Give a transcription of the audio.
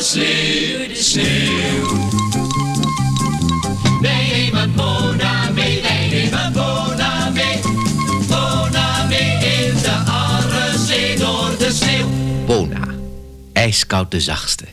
de sneeuw, de sneeuw. Wij nemen Mona mee, wij nemen Mona mee. Mona mee in de arreslee door de sneeuw. Bona, ijskoud de zachtste.